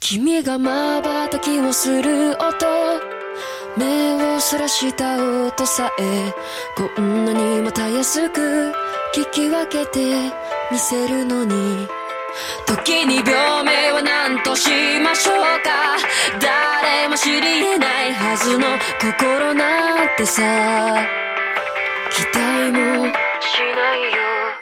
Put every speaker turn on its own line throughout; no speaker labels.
君が瞬きをする音。目をそらした音さえこんなにもたやすく聞き分けて見せるのに。時に病名は何としましょうか。誰も知り得ないはずの心なんてさ。期待もしないよ。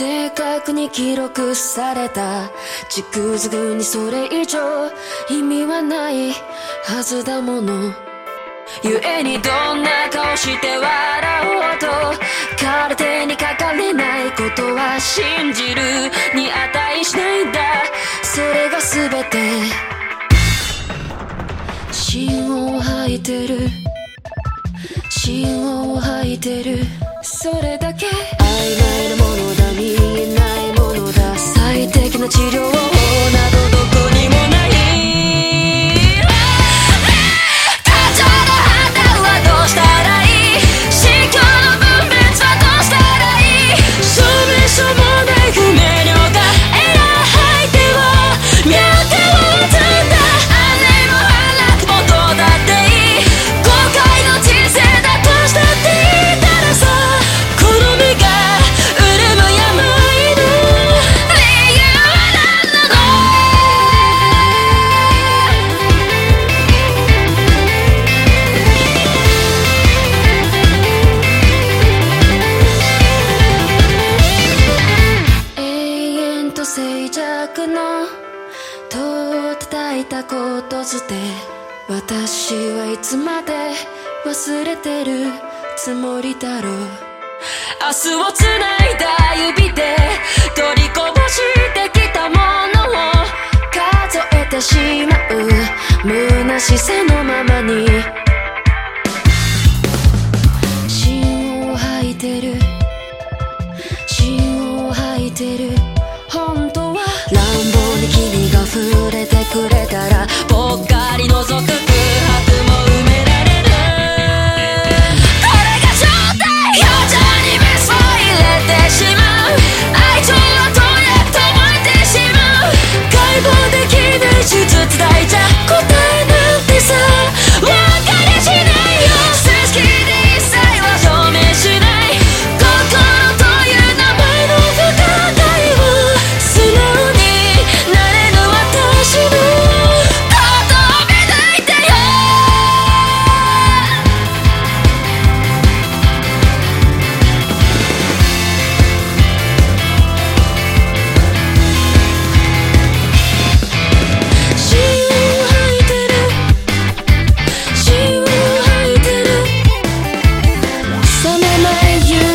正確に記録された軸づくにそれ以上意味はないはずだもの。故にどんな顔して笑おうと空手にかかれないことは信じるに値しないんだ。それが全て。芯を吐いてる。芯を吐いてる。それだけ。曖昧なの治療を。くの戸を叩いたことずて私はいつまで忘れてるつもりだろう。明日をつないだ指で取りこぼしてきたものを数えてしまう。虚しさのままに芯を吐いてる芯を吐いてる you.